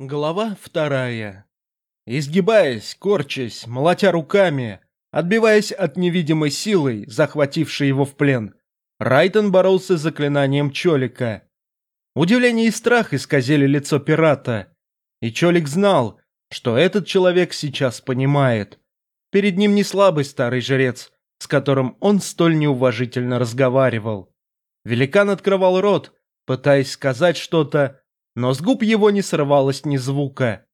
Глава вторая. Изгибаясь, корчась, молотя руками, отбиваясь от невидимой силы, захватившей его в плен, Райтон боролся с заклинанием Чолика. Удивление и страх исказили лицо пирата, и Чолик знал, что этот человек сейчас понимает. Перед ним не слабый старый жрец, с которым он столь неуважительно разговаривал. Великан открывал рот, пытаясь сказать что-то, но с губ его не срывалось ни звука.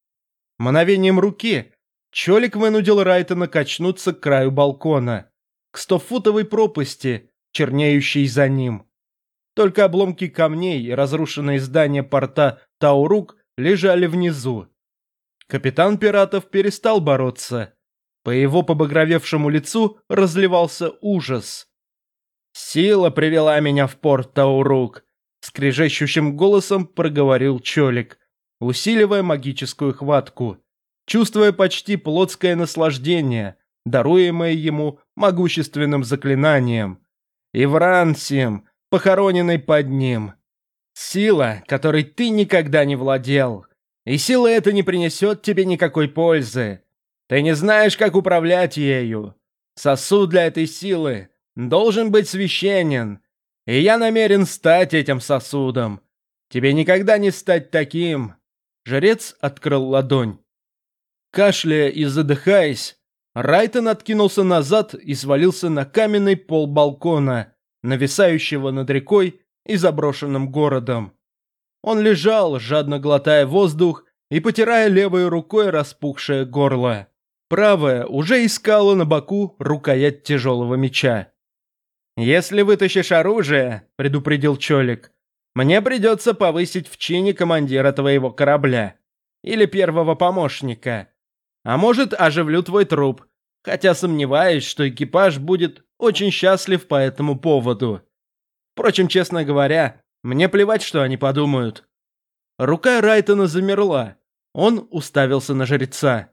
Мановением руки Чолик вынудил Райтона качнуться к краю балкона, к стофутовой пропасти, чернеющей за ним. Только обломки камней и разрушенные здания порта Таурук лежали внизу. Капитан пиратов перестал бороться. По его побагровевшему лицу разливался ужас. «Сила привела меня в порт Таурук», скрежещущим голосом проговорил Чолик, усиливая магическую хватку, чувствуя почти плотское наслаждение, даруемое ему могущественным заклинанием. И Врансием, похороненный под ним. Сила, которой ты никогда не владел. И сила эта не принесет тебе никакой пользы. Ты не знаешь, как управлять ею. Сосуд для этой силы должен быть священен, и я намерен стать этим сосудом. Тебе никогда не стать таким. Жрец открыл ладонь. Кашляя и задыхаясь, Райтон откинулся назад и свалился на каменный пол балкона, нависающего над рекой и заброшенным городом. Он лежал, жадно глотая воздух и потирая левой рукой распухшее горло. Правая уже искала на боку рукоять тяжелого меча. «Если вытащишь оружие», — предупредил Чолик, «мне придется повысить в чине командира твоего корабля. Или первого помощника. А может, оживлю твой труп, хотя сомневаюсь, что экипаж будет очень счастлив по этому поводу. Впрочем, честно говоря, мне плевать, что они подумают». Рука Райтона замерла. Он уставился на жреца.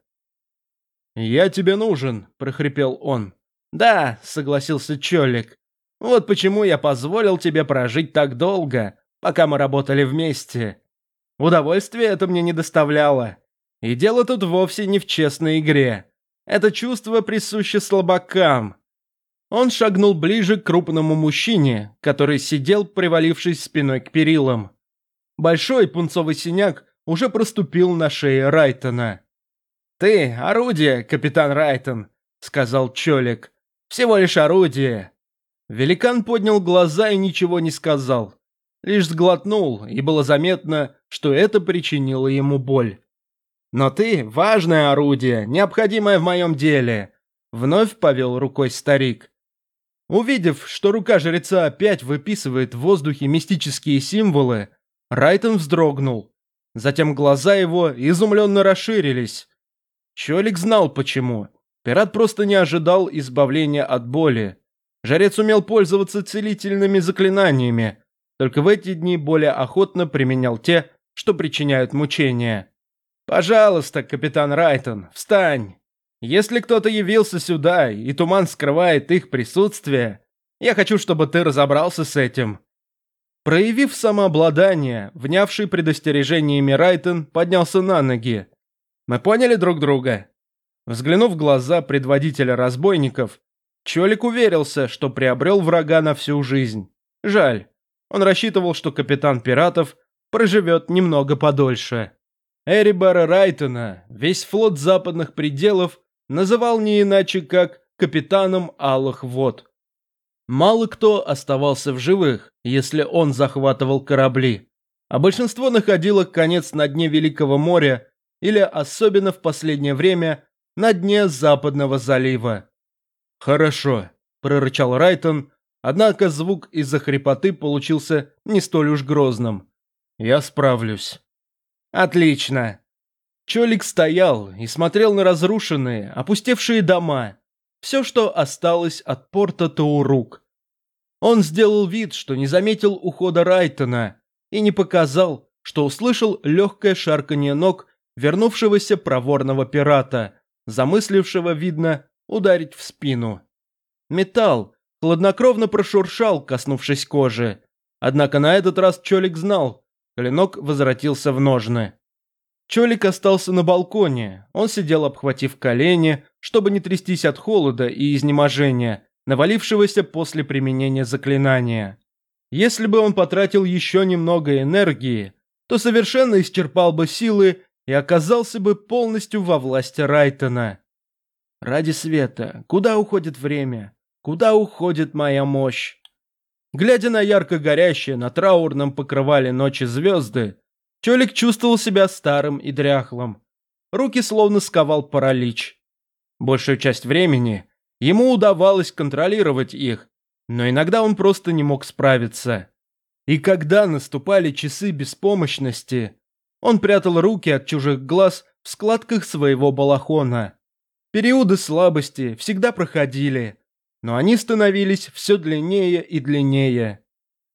«Я тебе нужен», — прохрипел он. «Да», — согласился Чолик. Вот почему я позволил тебе прожить так долго, пока мы работали вместе. Удовольствие это мне не доставляло. И дело тут вовсе не в честной игре. Это чувство присуще слабакам. Он шагнул ближе к крупному мужчине, который сидел, привалившись спиной к перилам. Большой пунцовый синяк уже проступил на шее Райтона. «Ты – орудие, капитан Райтон», – сказал Чолик. «Всего лишь орудие. Великан поднял глаза и ничего не сказал. Лишь сглотнул, и было заметно, что это причинило ему боль. «Но ты – важное орудие, необходимое в моем деле», – вновь повел рукой старик. Увидев, что рука жреца опять выписывает в воздухе мистические символы, Райтон вздрогнул. Затем глаза его изумленно расширились. Чолик знал почему. Пират просто не ожидал избавления от боли. Жрец умел пользоваться целительными заклинаниями, только в эти дни более охотно применял те, что причиняют мучения. «Пожалуйста, капитан Райтон, встань! Если кто-то явился сюда, и туман скрывает их присутствие, я хочу, чтобы ты разобрался с этим». Проявив самообладание, внявший предостережениями Райтон поднялся на ноги. «Мы поняли друг друга?» Взглянув в глаза предводителя разбойников, Чолик уверился, что приобрел врага на всю жизнь. Жаль. Он рассчитывал, что капитан пиратов проживет немного подольше. Эрибара Райтона весь флот западных пределов называл не иначе, как капитаном Алых Вод. Мало кто оставался в живых, если он захватывал корабли, а большинство находило конец на дне Великого моря или, особенно в последнее время, на дне Западного залива. «Хорошо», – прорычал Райтон, однако звук из-за хрипоты получился не столь уж грозным. «Я справлюсь». «Отлично». Чолик стоял и смотрел на разрушенные, опустевшие дома, все, что осталось от порта Таурук. Он сделал вид, что не заметил ухода Райтона и не показал, что услышал легкое шарканье ног вернувшегося проворного пирата, замыслившего, видно, ударить в спину. Металл хладнокровно прошуршал, коснувшись кожи. Однако на этот раз Чолик знал, клинок возвратился в ножны. Чолик остался на балконе. Он сидел, обхватив колени, чтобы не трястись от холода и изнеможения, навалившегося после применения заклинания. Если бы он потратил еще немного энергии, то совершенно исчерпал бы силы и оказался бы полностью во власти Райтона. Ради света, куда уходит время? Куда уходит моя мощь? Глядя на ярко горящие на траурном покрывале ночи звезды, Чолик чувствовал себя старым и дряхлым. Руки словно сковал паралич. Большую часть времени ему удавалось контролировать их, но иногда он просто не мог справиться. И когда наступали часы беспомощности, он прятал руки от чужих глаз в складках своего балахона. Периоды слабости всегда проходили, но они становились все длиннее и длиннее.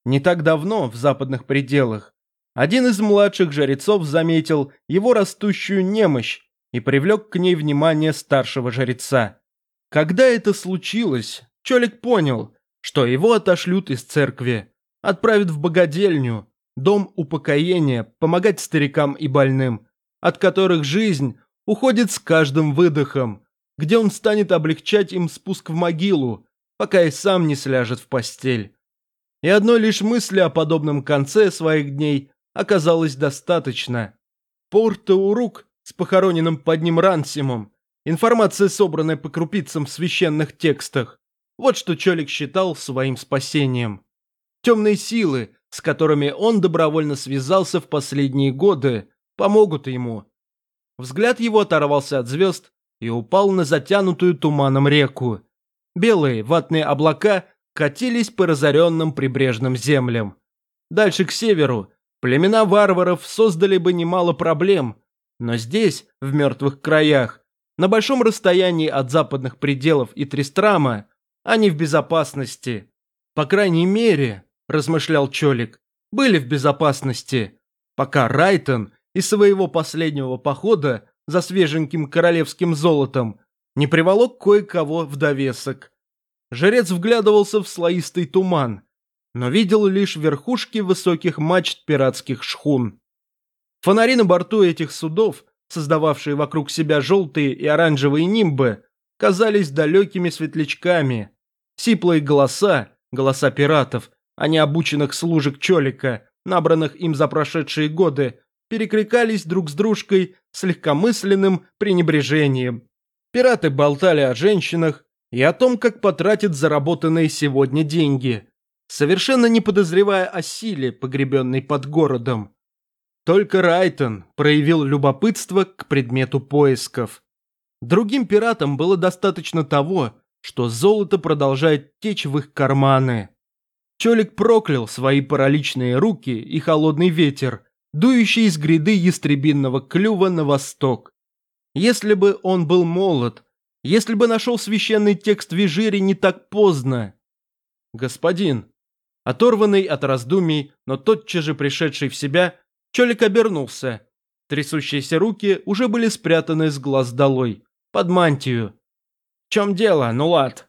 Не так давно, в западных пределах, один из младших жрецов заметил его растущую немощь и привлек к ней внимание старшего жреца. Когда это случилось, Чолик понял, что его отошлют из церкви, отправят в богадельню, дом упокоения, помогать старикам и больным, от которых жизнь уходит с каждым выдохом, где он станет облегчать им спуск в могилу, пока и сам не сляжет в постель. И одной лишь мысли о подобном конце своих дней оказалось достаточно. Порто-Урук с похороненным под ним Рансимом, информация, собранная по крупицам в священных текстах, вот что Чолик считал своим спасением. Темные силы, с которыми он добровольно связался в последние годы, помогут ему. Взгляд его оторвался от звезд и упал на затянутую туманом реку. Белые ватные облака катились по разоренным прибрежным землям. Дальше к северу племена варваров создали бы немало проблем, но здесь, в мертвых краях, на большом расстоянии от западных пределов и Тристрама, они в безопасности. По крайней мере, размышлял Чолик, были в безопасности, пока Райтон из своего последнего похода за свеженьким королевским золотом, не приволок кое-кого в довесок. Жрец вглядывался в слоистый туман, но видел лишь верхушки высоких мачт пиратских шхун. Фонари на борту этих судов, создававшие вокруг себя желтые и оранжевые нимбы, казались далекими светлячками. Сиплые голоса, голоса пиратов, а не обученных служек Чолика, набранных им за прошедшие годы, перекликались друг с дружкой с легкомысленным пренебрежением. Пираты болтали о женщинах и о том, как потратят заработанные сегодня деньги, совершенно не подозревая о силе, погребенной под городом. Только Райтон проявил любопытство к предмету поисков. Другим пиратам было достаточно того, что золото продолжает течь в их карманы. Чолик проклял свои параличные руки и холодный ветер, дующий из гряды ястребинного клюва на восток. Если бы он был молод, если бы нашел священный текст Вижири не так поздно. Господин, оторванный от раздумий, но тотчас же пришедший в себя, Чолик обернулся. Трясущиеся руки уже были спрятаны с глаз долой, под мантию. «В чем дело, Нулат?»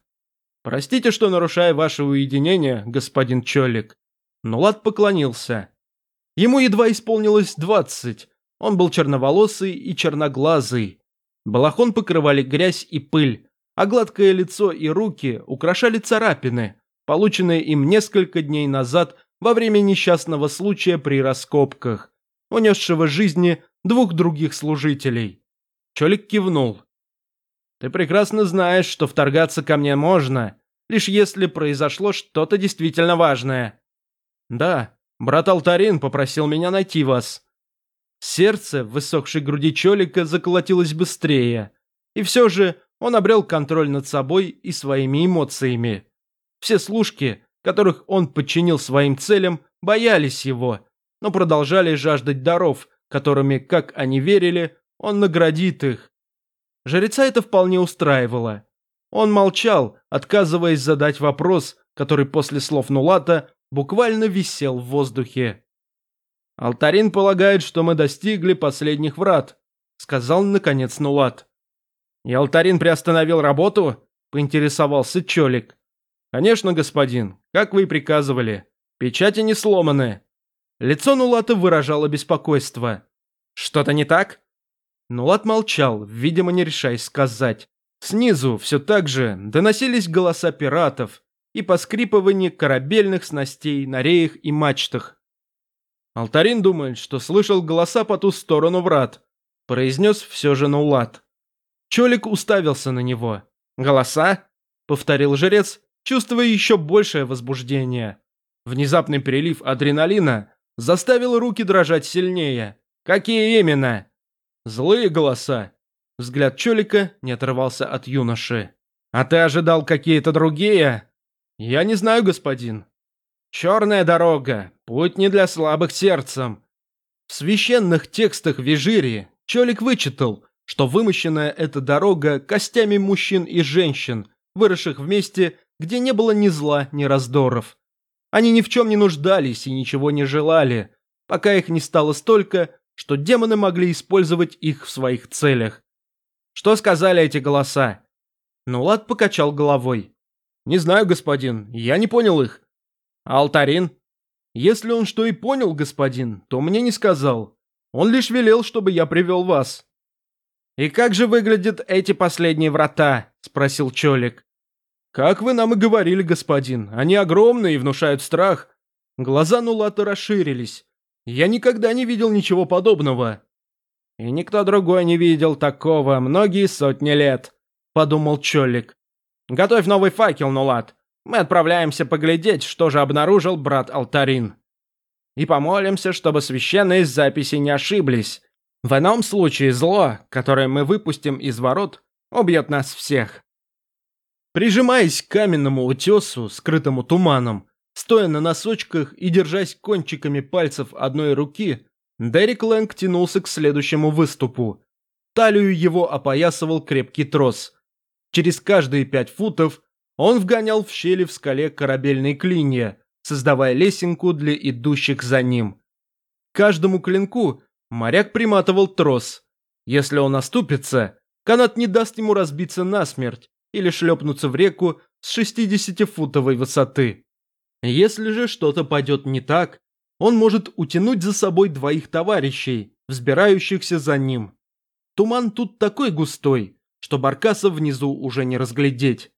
«Простите, что нарушаю ваше уединение, господин Чолик». Нулат поклонился. Ему едва исполнилось двадцать. Он был черноволосый и черноглазый. Балахон покрывали грязь и пыль, а гладкое лицо и руки украшали царапины, полученные им несколько дней назад во время несчастного случая при раскопках, унесшего жизни двух других служителей. Чолик кивнул. «Ты прекрасно знаешь, что вторгаться ко мне можно, лишь если произошло что-то действительно важное». «Да», Брат Алтарин попросил меня найти вас». Сердце в высохшей груди Чолика заколотилось быстрее. И все же он обрел контроль над собой и своими эмоциями. Все служки, которых он подчинил своим целям, боялись его, но продолжали жаждать даров, которыми, как они верили, он наградит их. Жреца это вполне устраивало. Он молчал, отказываясь задать вопрос, который после слов Нулата буквально висел в воздухе. «Алтарин полагает, что мы достигли последних врат», — сказал наконец Нулат. «И Алтарин приостановил работу?» — поинтересовался Чолик. «Конечно, господин, как вы и приказывали. Печати не сломаны». Лицо Нулата выражало беспокойство. «Что-то не так?» Но Лат молчал, видимо, не решаясь сказать. Снизу все так же доносились голоса пиратов и поскрипывание корабельных снастей на реях и мачтах. Алтарин думает, что слышал голоса по ту сторону врат, произнес все же Нулат. Чолик уставился на него. «Голоса?» — повторил жрец, чувствуя еще большее возбуждение. Внезапный перелив адреналина заставил руки дрожать сильнее. «Какие именно?» «Злые голоса». Взгляд Чолика не отрывался от юноши. «А ты ожидал какие-то другие?» «Я не знаю, господин». «Черная дорога. Путь не для слабых сердцем». В священных текстах Вижири Чолик вычитал, что вымощенная эта дорога костями мужчин и женщин, выросших вместе, где не было ни зла, ни раздоров. Они ни в чем не нуждались и ничего не желали, пока их не стало столько, что демоны могли использовать их в своих целях. Что сказали эти голоса? Нулат покачал головой. Не знаю, господин, я не понял их. Алтарин? Если он что и понял, господин, то мне не сказал. Он лишь велел, чтобы я привел вас. «И как же выглядят эти последние врата?» – спросил Чолик. «Как вы нам и говорили, господин, они огромные и внушают страх». Глаза Нулата расширились. «Я никогда не видел ничего подобного». «И никто другой не видел такого многие сотни лет», – подумал Чолик. «Готовь новый факел, Нулат. Мы отправляемся поглядеть, что же обнаружил брат Алтарин. И помолимся, чтобы священные записи не ошиблись. В ином случае зло, которое мы выпустим из ворот, убьет нас всех». Прижимаясь к каменному утесу, скрытому туманом, стоя на носочках и держась кончиками пальцев одной руки, Дерек Лэнг тянулся к следующему выступу. Талию его опоясывал крепкий трос. Через каждые пять футов он вгонял в щели в скале корабельные клинья, создавая лесенку для идущих за ним. каждому клинку моряк приматывал трос. Если он оступится, канат не даст ему разбиться насмерть, или шлепнуться в реку с 60-футовой высоты. Если же что-то пойдет не так, он может утянуть за собой двоих товарищей, взбирающихся за ним. Туман тут такой густой, что баркаса внизу уже не разглядеть.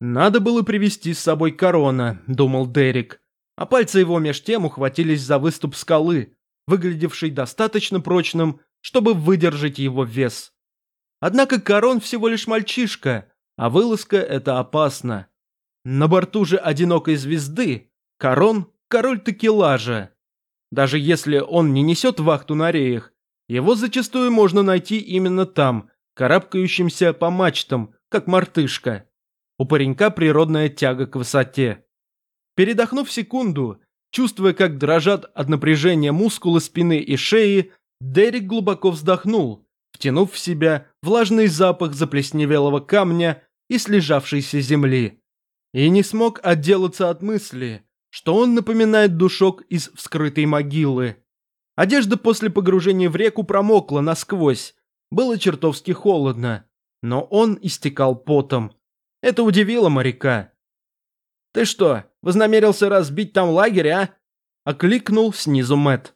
«Надо было привести с собой корона», — думал Дерек, а пальцы его меж тем ухватились за выступ скалы, выглядевший достаточно прочным, чтобы выдержать его вес. Однако корон всего лишь мальчишка, а вылазка – это опасно. На борту же одинокой звезды Корон – король текелажа. Даже если он не несет вахту на реях, его зачастую можно найти именно там, карабкающимся по мачтам, как мартышка. У паренька природная тяга к высоте. Передохнув секунду, чувствуя, как дрожат от напряжения мускулы спины и шеи, Дерек глубоко вздохнул, втянув в себя влажный запах заплесневелого камня и слежавшейся земли. И не смог отделаться от мысли, что он напоминает душок из вскрытой могилы. Одежда после погружения в реку промокла насквозь, было чертовски холодно, но он истекал потом. Это удивило моряка. «Ты что, вознамерился разбить там лагерь, а?» – окликнул снизу Мэт.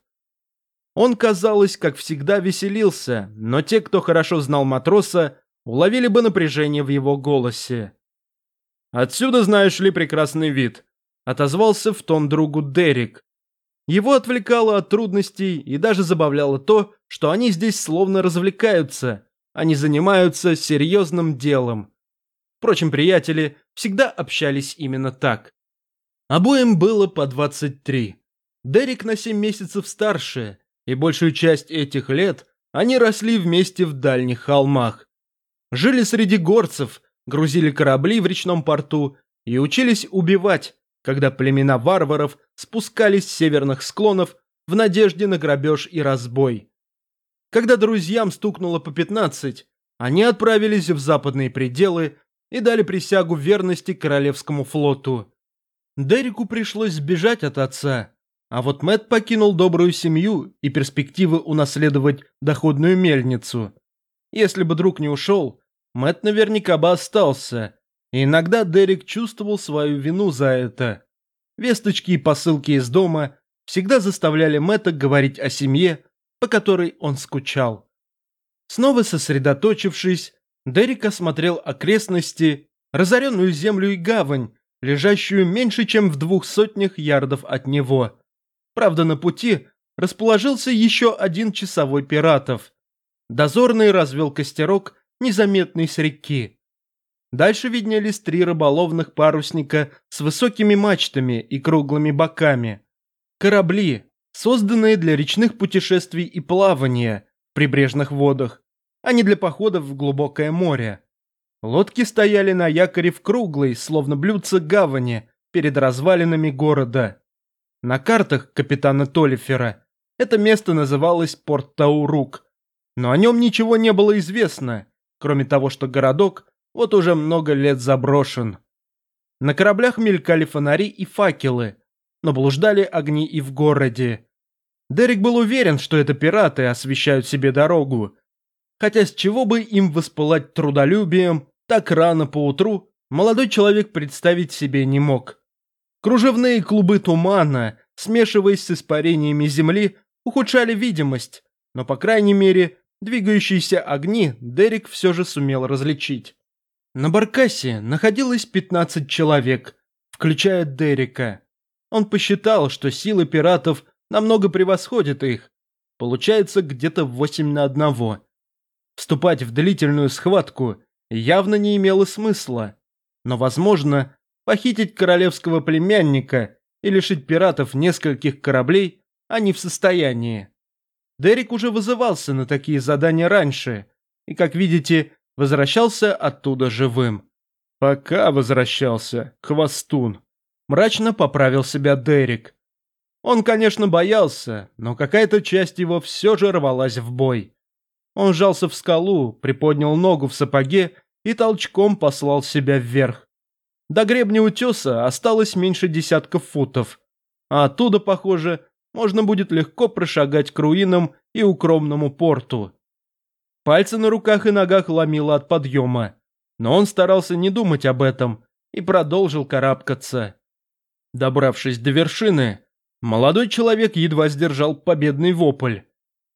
Он, казалось, как всегда веселился, но те, кто хорошо знал матроса, уловили бы напряжение в его голосе. «Отсюда, знаешь ли, прекрасный вид», — отозвался в тон другу Дерек. Его отвлекало от трудностей и даже забавляло то, что они здесь словно развлекаются, а не занимаются серьезным делом. Впрочем, приятели всегда общались именно так. Обоим было по 23. Дерек на 7 месяцев старше, и большую часть этих лет они росли вместе в дальних холмах жили среди горцев, грузили корабли в речном порту и учились убивать, когда племена варваров спускались с северных склонов в надежде на грабеж и разбой. Когда друзьям стукнуло по 15, они отправились в западные пределы и дали присягу верности Королевскому флоту. Дереку пришлось сбежать от отца, а вот Мэт покинул добрую семью и перспективы унаследовать доходную мельницу. Если бы друг не ушел, Мэт наверняка бы остался. Иногда Дерек чувствовал свою вину за это. Весточки и посылки из дома всегда заставляли Мэтта говорить о семье, по которой он скучал. Снова сосредоточившись, Дерек осмотрел окрестности, разоренную землю и гавань, лежащую меньше, чем в двух сотнях ярдов от него. Правда, на пути расположился еще один часовой пиратов. Дозорный развел костерок, незаметный с реки. Дальше виднелись три рыболовных парусника с высокими мачтами и круглыми боками. Корабли, созданные для речных путешествий и плавания в прибрежных водах, а не для походов в глубокое море. Лодки стояли на якоре в круглой, словно блюдце гавани, перед развалинами города. На картах капитана Толлифера это место называлось Порт Таурук, но о нем ничего не было известно, кроме того, что городок вот уже много лет заброшен. На кораблях мелькали фонари и факелы, но блуждали огни и в городе. Дерек был уверен, что это пираты освещают себе дорогу, хотя с чего бы им воспылать трудолюбием так рано поутру молодой человек представить себе не мог. Кружевные клубы тумана, смешиваясь с испарениями земли, ухудшали видимость, но, по крайней мере, двигающиеся огни Дерек все же сумел различить. На баркасе находилось 15 человек, включая Дерека. Он посчитал, что силы пиратов намного превосходят их. Получается где-то 8 на одного. Вступать в длительную схватку явно не имело смысла. Но, возможно, похитить королевского племянника и лишить пиратов нескольких кораблей они в состоянии. Дерек уже вызывался на такие задания раньше, и, как видите, возвращался оттуда живым. Пока возвращался, хвостун. Мрачно поправил себя Дерек. Он, конечно, боялся, но какая-то часть его все же рвалась в бой. Он сжался в скалу, приподнял ногу в сапоге и толчком послал себя вверх. До гребня утеса осталось меньше десятка футов, а оттуда, похоже, можно будет легко прошагать к руинам и укромному порту. Пальцы на руках и ногах ломило от подъема, но он старался не думать об этом и продолжил карабкаться. Добравшись до вершины, молодой человек едва сдержал победный вопль.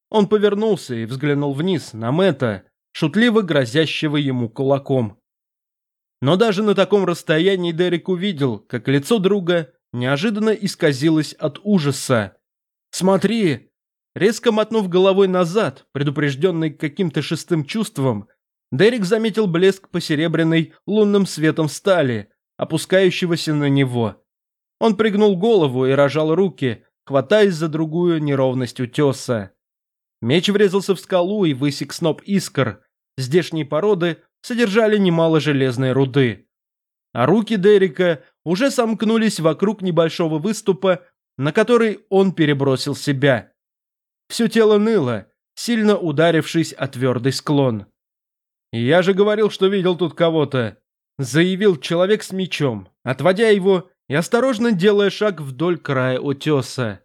Он повернулся и взглянул вниз на Мэтта, шутливо грозящего ему кулаком. Но даже на таком расстоянии Дерек увидел, как лицо друга неожиданно исказилось от ужаса. «Смотри!» Резко мотнув головой назад, предупрежденный каким-то шестым чувством, Дерек заметил блеск посеребряной лунным светом стали, опускающегося на него. Он пригнул голову и рожал руки, хватаясь за другую неровность утеса. Меч врезался в скалу и высек сноп искр. Здешние породы содержали немало железной руды. А руки Дерека уже сомкнулись вокруг небольшого выступа, на который он перебросил себя. Все тело ныло, сильно ударившись о твердый склон. «Я же говорил, что видел тут кого-то», — заявил человек с мечом, отводя его и осторожно делая шаг вдоль края утеса.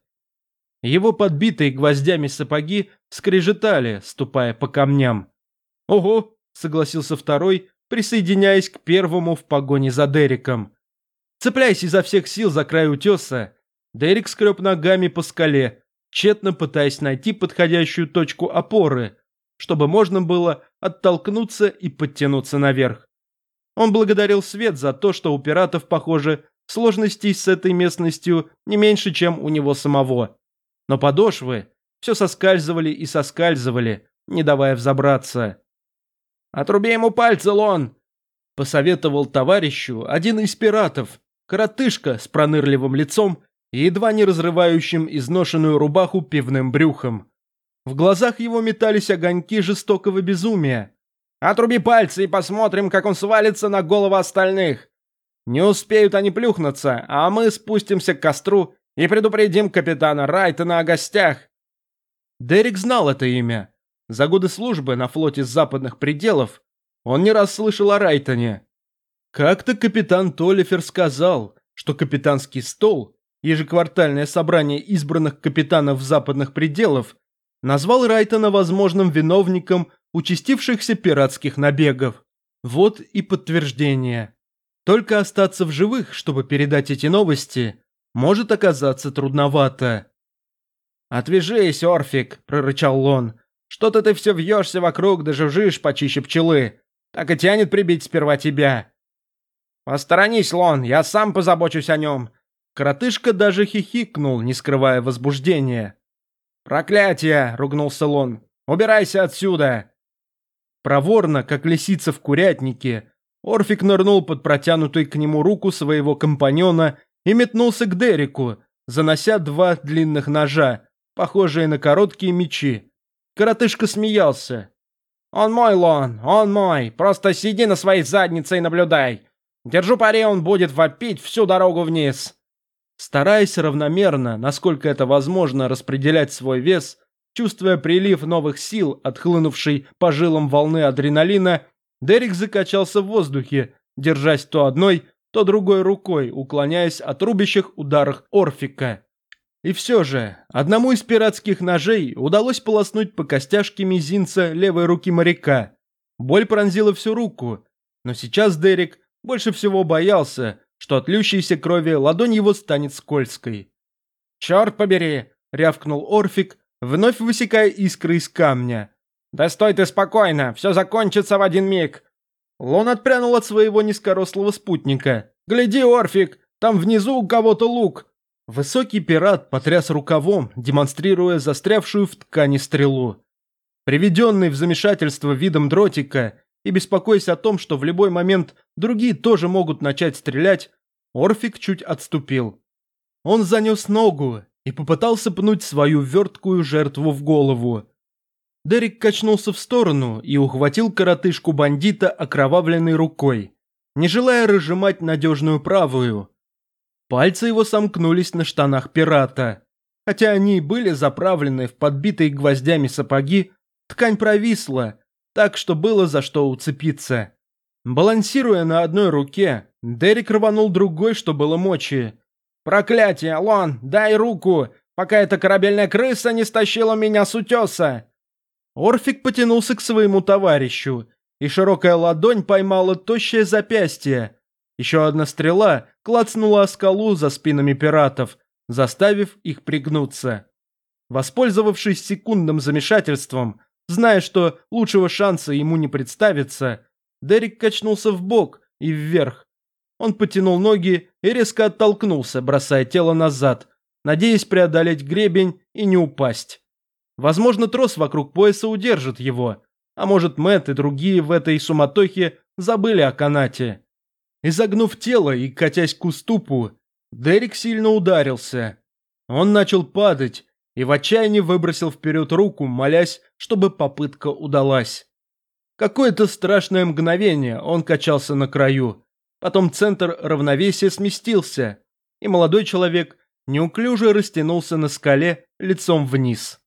Его подбитые гвоздями сапоги скрежетали, ступая по камням. «Ого!» – согласился второй, присоединяясь к первому в погоне за Дериком. Цепляясь изо всех сил за край утеса, Дерек скреб ногами по скале, тщетно пытаясь найти подходящую точку опоры, чтобы можно было оттолкнуться и подтянуться наверх. Он благодарил свет за то, что у пиратов, похоже, сложностей с этой местностью не меньше, чем у него самого но подошвы все соскальзывали и соскальзывали, не давая взобраться. «Отруби ему пальцы, Лон!» – посоветовал товарищу один из пиратов, коротышка с пронырливым лицом и едва не разрывающим изношенную рубаху пивным брюхом. В глазах его метались огоньки жестокого безумия. «Отруби пальцы и посмотрим, как он свалится на голову остальных. Не успеют они плюхнуться, а мы спустимся к костру и предупредим капитана Райтона о гостях». Дерек знал это имя. За годы службы на флоте западных пределов он не раз слышал о Райтоне. Как-то капитан Толлифер сказал, что капитанский стол, ежеквартальное собрание избранных капитанов западных пределов, назвал Райтона возможным виновником участившихся пиратских набегов. Вот и подтверждение. Только остаться в живых, чтобы передать эти новости, может оказаться трудновато. «Отвяжись, Орфик!» – прорычал Лон. Что-то ты все вьешься вокруг, да жужжишь почище пчелы. Так и тянет прибить сперва тебя». «Посторонись, Лон, я сам позабочусь о нем». Коротышка даже хихикнул, не скрывая возбуждения. «Проклятие!» — ругнулся Лон. «Убирайся отсюда!» Проворно, как лисица в курятнике, Орфик нырнул под протянутую к нему руку своего компаньона и метнулся к Дереку, занося два длинных ножа, похожие на короткие мечи. Коротышка смеялся. «Он мой, Лон, он мой. Просто сиди на своей заднице и наблюдай. Держу пари, он будет вопить всю дорогу вниз». Стараясь равномерно, насколько это возможно, распределять свой вес, чувствуя прилив новых сил, отхлынувший по жилам волны адреналина, Дерек закачался в воздухе, держась то одной, то другой рукой, уклоняясь от рубящих ударов Орфика. И все же, одному из пиратских ножей удалось полоснуть по костяшке мизинца левой руки моряка. Боль пронзила всю руку, но сейчас Дерек больше всего боялся, что от льющейся крови ладонь его станет скользкой. «Черт побери!» — рявкнул Орфик, вновь высекая искры из камня. «Да стой ты спокойно, все закончится в один миг!» Лон отпрянул от своего низкорослого спутника. «Гляди, Орфик, там внизу у кого-то лук!» Высокий пират потряс рукавом, демонстрируя застрявшую в ткани стрелу. Приведенный в замешательство видом дротика и беспокоясь о том, что в любой момент другие тоже могут начать стрелять, Орфик чуть отступил. Он занес ногу и попытался пнуть свою верткую жертву в голову. Дерек качнулся в сторону и ухватил коротышку бандита окровавленной рукой, не желая разжимать надежную правую. Пальцы его сомкнулись на штанах пирата. Хотя они были заправлены в подбитые гвоздями сапоги, ткань провисла, так что было за что уцепиться. Балансируя на одной руке, Дерек рванул другой, что было мочи. «Проклятие, Лон, дай руку, пока эта корабельная крыса не стащила меня с утеса!» Орфик потянулся к своему товарищу, и широкая ладонь поймала тощее запястье. Еще одна стрела клацнула о скалу за спинами пиратов, заставив их пригнуться. Воспользовавшись секундным замешательством, зная, что лучшего шанса ему не представится, Дерек качнулся в бок и вверх. Он потянул ноги и резко оттолкнулся, бросая тело назад, надеясь преодолеть гребень и не упасть. Возможно, трос вокруг пояса удержит его, а может, Мэтт и другие в этой суматохе забыли о канате. Изогнув тело и катясь к уступу, Дерек сильно ударился. Он начал падать и в отчаянии выбросил вперед руку, молясь, чтобы попытка удалась. Какое-то страшное мгновение он качался на краю. Потом центр равновесия сместился, и молодой человек неуклюже растянулся на скале лицом вниз.